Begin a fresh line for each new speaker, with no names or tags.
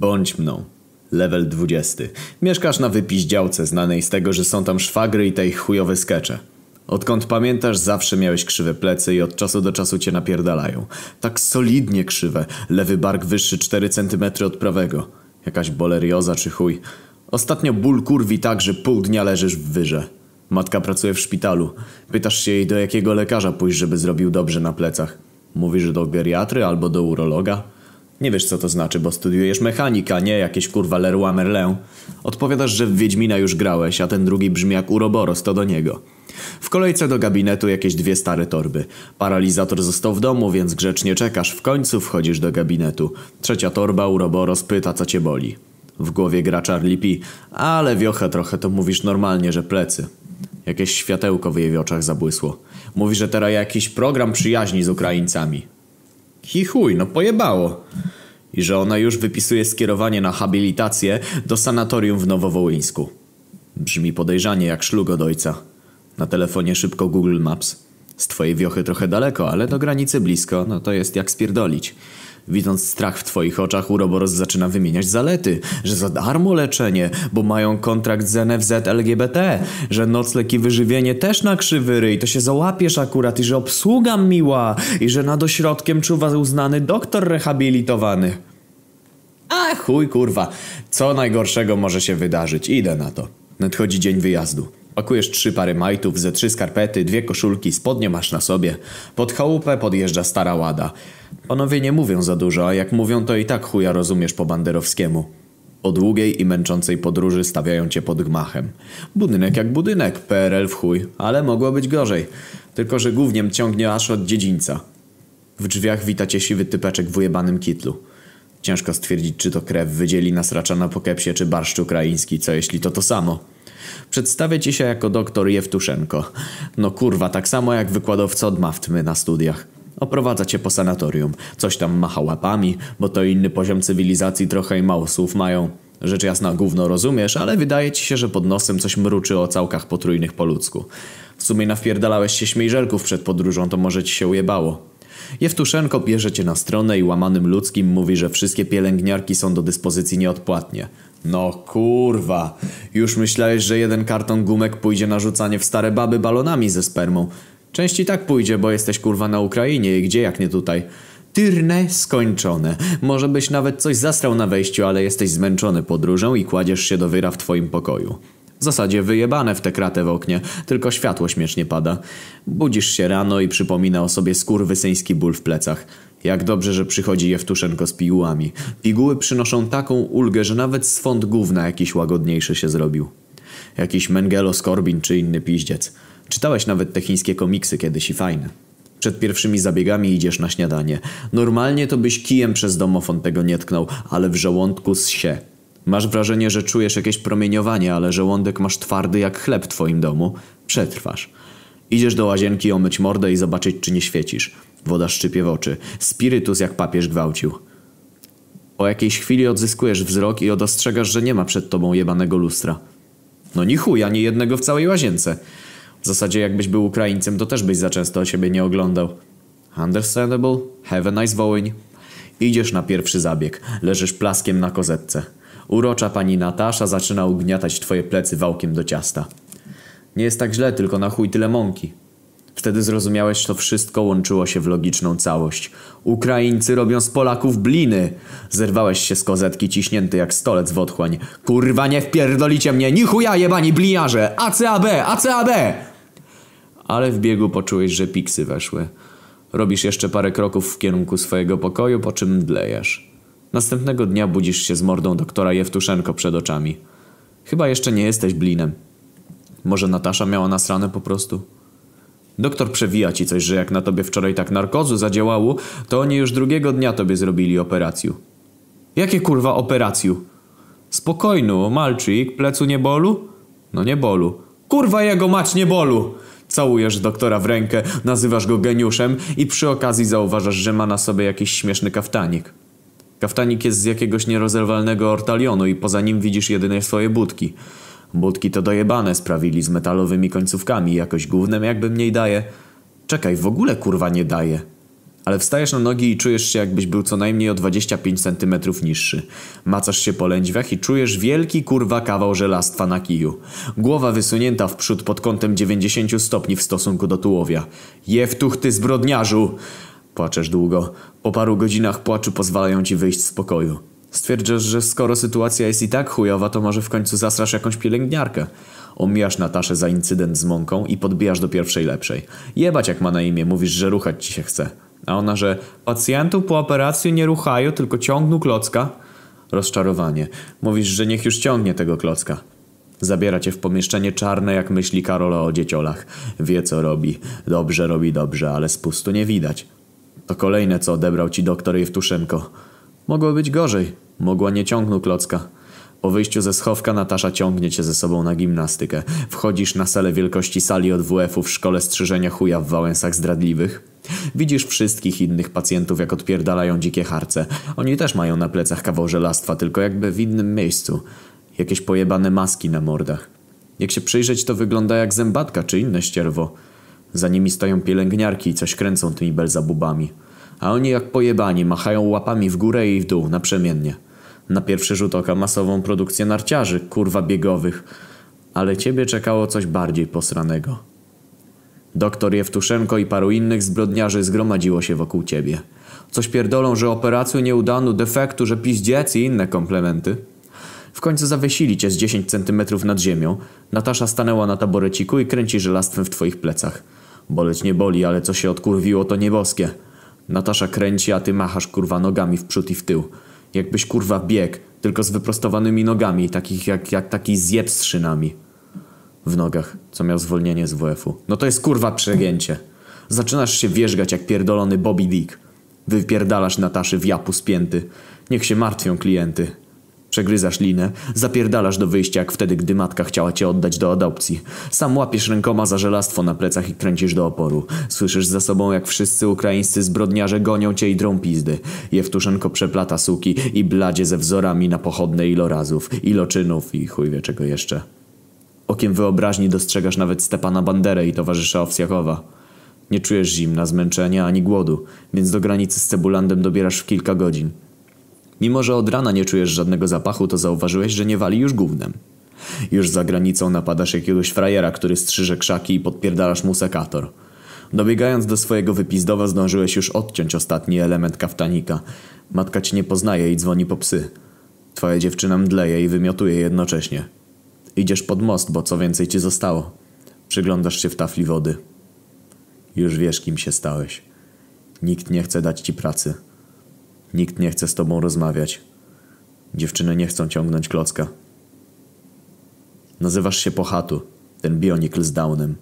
Bądź mną. Level 20. Mieszkasz na wypiździałce znanej z tego, że są tam szwagry i te ich chujowe skecze. Odkąd pamiętasz, zawsze miałeś krzywe plecy i od czasu do czasu cię napierdalają. Tak solidnie krzywe. Lewy bark wyższy 4 cm od prawego. Jakaś bolerioza czy chuj. Ostatnio ból kurwi tak, że pół dnia leżysz w wyrze. Matka pracuje w szpitalu. Pytasz się jej do jakiego lekarza pójść, żeby zrobił dobrze na plecach. Mówi, że do geriatry albo do urologa. Nie wiesz co to znaczy, bo studiujesz mechanika, nie jakieś kurwa Leroy Merlin. Odpowiadasz, że w Wiedźmina już grałeś, a ten drugi brzmi jak Uroboros, to do niego. W kolejce do gabinetu jakieś dwie stare torby. Paralizator został w domu, więc grzecznie czekasz. W końcu wchodzisz do gabinetu. Trzecia torba, Uroboros pyta, co cię boli. W głowie gra Charlie P. Ale wiochę trochę, to mówisz normalnie, że plecy. Jakieś światełko w jej oczach zabłysło. Mówi, że teraz jakiś program przyjaźni z Ukraińcami. Hi chuj, no pojebało. I że ona już wypisuje skierowanie na habilitację do sanatorium w Nowowołyńsku. Brzmi podejrzanie jak szlug od ojca. Na telefonie szybko Google Maps. Z twojej wiochy trochę daleko, ale do granicy blisko, no to jest jak spierdolić. Widząc strach w twoich oczach, Uroboros zaczyna wymieniać zalety, że za darmo leczenie, bo mają kontrakt z NFZ LGBT, że nocleg i wyżywienie też na krzywy ryj, to się załapiesz akurat i że obsługa miła i że nad ośrodkiem czuwa uznany doktor rehabilitowany. A chuj kurwa, co najgorszego może się wydarzyć, idę na to. Nadchodzi dzień wyjazdu. Pakujesz trzy pary majtów, ze trzy skarpety, dwie koszulki, spodnie masz na sobie. Pod chałupę podjeżdża stara łada. Panowie nie mówią za dużo, a jak mówią to i tak chuja rozumiesz po banderowskiemu. Po długiej i męczącej podróży stawiają cię pod gmachem. Budynek jak budynek, PRL w chuj, ale mogło być gorzej. Tylko, że głównie ciągnie aż od dziedzińca. W drzwiach wita cię siwy typeczek w ujebanym kitlu. Ciężko stwierdzić, czy to krew wydzieli nasracza na pokepsie, czy barszcz ukraiński, co jeśli to to samo. Przedstawię ci się jako doktor Jewtuszenko. No kurwa, tak samo jak wykładowca od maftmy na studiach. Oprowadza cię po sanatorium. Coś tam macha łapami, bo to inny poziom cywilizacji trochę i mało słów mają. Rzecz jasna gówno rozumiesz, ale wydaje ci się, że pod nosem coś mruczy o całkach potrójnych po ludzku. W sumie nawpierdalałeś się śmiejżelków przed podróżą, to może ci się ujebało. Jewtuszenko bierze cię na stronę i łamanym ludzkim mówi, że wszystkie pielęgniarki są do dyspozycji nieodpłatnie. No kurwa, już myślałeś, że jeden karton gumek pójdzie na rzucanie w stare baby balonami ze spermą. Część i tak pójdzie, bo jesteś kurwa na Ukrainie i gdzie jak nie tutaj. Tyrne skończone. Może byś nawet coś zastrał na wejściu, ale jesteś zmęczony podróżą i kładziesz się do wyra w twoim pokoju. Zasadzie wyjebane w tę kratę w oknie, tylko światło śmiesznie pada. Budzisz się rano i przypomina o sobie skurwysyński ból w plecach. Jak dobrze, że przychodzi Jewtuszenko z pigułami. Piguły przynoszą taką ulgę, że nawet swąd gówna jakiś łagodniejszy się zrobił. Jakiś Mengelo Skorbin czy inny piździec. Czytałeś nawet te chińskie komiksy kiedyś i fajne. Przed pierwszymi zabiegami idziesz na śniadanie. Normalnie to byś kijem przez domofon tego nie tknął, ale w żołądku się. Masz wrażenie, że czujesz jakieś promieniowanie, ale żołądek masz twardy jak chleb w twoim domu. Przetrwasz. Idziesz do łazienki omyć mordę i zobaczyć, czy nie świecisz. Woda szczypie w oczy. Spirytus jak papież gwałcił. Po jakiejś chwili odzyskujesz wzrok i odostrzegasz, że nie ma przed tobą jebanego lustra. No ni chuj, ani jednego w całej łazience. W zasadzie jakbyś był Ukraińcem, to też byś za często o siebie nie oglądał. Understandable. Have a nice Wołyń. Idziesz na pierwszy zabieg. Leżysz plaskiem na kozetce. Urocza pani Natasza zaczyna ugniatać twoje plecy wałkiem do ciasta. Nie jest tak źle, tylko na chuj tyle mąki. Wtedy zrozumiałeś, że to wszystko łączyło się w logiczną całość. Ukraińcy robią z Polaków bliny. Zerwałeś się z kozetki ciśnięty jak stolec w otchłań. Kurwa nie wpierdolicie mnie, ni chuja jebani blijarze! ACAB! ACAB! Ale w biegu poczułeś, że piksy weszły. Robisz jeszcze parę kroków w kierunku swojego pokoju, po czym mdlejesz. Następnego dnia budzisz się z mordą doktora Jewtuszenko przed oczami. Chyba jeszcze nie jesteś blinem. Może Natasza miała nasrane po prostu? Doktor przewija ci coś, że jak na tobie wczoraj tak narkozu zadziałało, to oni już drugiego dnia tobie zrobili operację. Jakie kurwa operację? Spokojnu, malczyk, plecu nie bolu? No nie bolu. Kurwa jego mać nie bolu! Całujesz doktora w rękę, nazywasz go geniuszem i przy okazji zauważasz, że ma na sobie jakiś śmieszny kaftanik. Kaftanik jest z jakiegoś nierozerwalnego ortalionu i poza nim widzisz jedynie swoje budki. Budki to dojebane sprawili z metalowymi końcówkami, jakoś głównym jakby mniej daje. Czekaj, w ogóle kurwa nie daje. Ale wstajesz na nogi i czujesz się jakbyś był co najmniej o 25 cm niższy. Macasz się po lędźwiach i czujesz wielki kurwa kawał żelastwa na kiju. Głowa wysunięta w przód pod kątem 90 stopni w stosunku do tułowia. Jewtuch ty zbrodniarzu! Płaczesz długo. Po paru godzinach płaczu pozwalają ci wyjść z pokoju. Stwierdzasz, że skoro sytuacja jest i tak chujowa, to może w końcu zasrasz jakąś pielęgniarkę. Omijasz Nataszę za incydent z mąką i podbijasz do pierwszej lepszej. Jebać jak ma na imię, mówisz, że ruchać ci się chce. A ona, że pacjentów po operacji nie ruchają, tylko ciągną klocka. Rozczarowanie. Mówisz, że niech już ciągnie tego klocka. Zabiera cię w pomieszczenie czarne, jak myśli Karola o dzieciolach. Wie co robi. Dobrze robi dobrze, ale spustu nie widać. To kolejne, co odebrał ci doktor Jewtuszenko. Mogło być gorzej. Mogła nie ciągnął klocka. Po wyjściu ze schowka Natasza ciągnie cię ze sobą na gimnastykę. Wchodzisz na salę wielkości sali od WF-u w szkole strzyżenia chuja w Wałęsach zdradliwych. Widzisz wszystkich innych pacjentów, jak odpierdalają dzikie harce. Oni też mają na plecach kawał żelastwa, tylko jakby w innym miejscu. Jakieś pojebane maski na mordach. Jak się przyjrzeć, to wygląda jak zębatka czy inne ścierwo. Za nimi stoją pielęgniarki i coś kręcą tymi belzabubami. A oni jak pojebani machają łapami w górę i w dół, naprzemiennie. Na pierwszy rzut oka masową produkcję narciarzy, kurwa biegowych. Ale ciebie czekało coś bardziej posranego. Doktor Jewtuszenko i paru innych zbrodniarzy zgromadziło się wokół ciebie. Coś pierdolą, że operację nie udano, defektu, że piździec i inne komplementy. W końcu zawiesili cię z 10 centymetrów nad ziemią. Natasza stanęła na taboreciku i kręci żelastwem w twoich plecach. Boleć nie boli, ale co się odkurwiło to nieboskie. Natasza kręci, a ty machasz kurwa nogami w przód i w tył. Jakbyś kurwa bieg, tylko z wyprostowanymi nogami, takich jak, jak taki zjeb z szynami. W nogach, co miał zwolnienie z WF-u. No to jest kurwa przegięcie. Zaczynasz się wierzgać jak pierdolony Bobby Dick. Wypierdalasz Nataszy w japu spięty. Niech się martwią klienty. Przegryzasz linę, zapierdalasz do wyjścia jak wtedy, gdy matka chciała cię oddać do adopcji. Sam łapiesz rękoma za żelastwo na plecach i kręcisz do oporu. Słyszysz za sobą, jak wszyscy ukraińscy zbrodniarze gonią cię i drą pizdy. Jewtuszenko przeplata suki i bladzie ze wzorami na pochodne ilorazów, iloczynów i chuj wie czego jeszcze. Okiem wyobraźni dostrzegasz nawet Stepana Banderę i towarzysza Owsjakowa. Nie czujesz zimna, zmęczenia ani głodu, więc do granicy z Cebulandem dobierasz w kilka godzin. Mimo, że od rana nie czujesz żadnego zapachu, to zauważyłeś, że nie wali już gównem. Już za granicą napadasz jakiegoś frajera, który strzyże krzaki i podpierdalasz mu sekator. Dobiegając do swojego wypizdowa zdążyłeś już odciąć ostatni element kaftanika. Matka ci nie poznaje i dzwoni po psy. Twoja dziewczyna mdleje i wymiotuje jednocześnie. Idziesz pod most, bo co więcej ci zostało. Przyglądasz się w tafli wody. Już wiesz, kim się stałeś. Nikt nie chce dać ci pracy. Nikt nie chce z tobą rozmawiać. Dziewczyny nie chcą ciągnąć klocka. Nazywasz się Pochatu, ten bionikl z downem.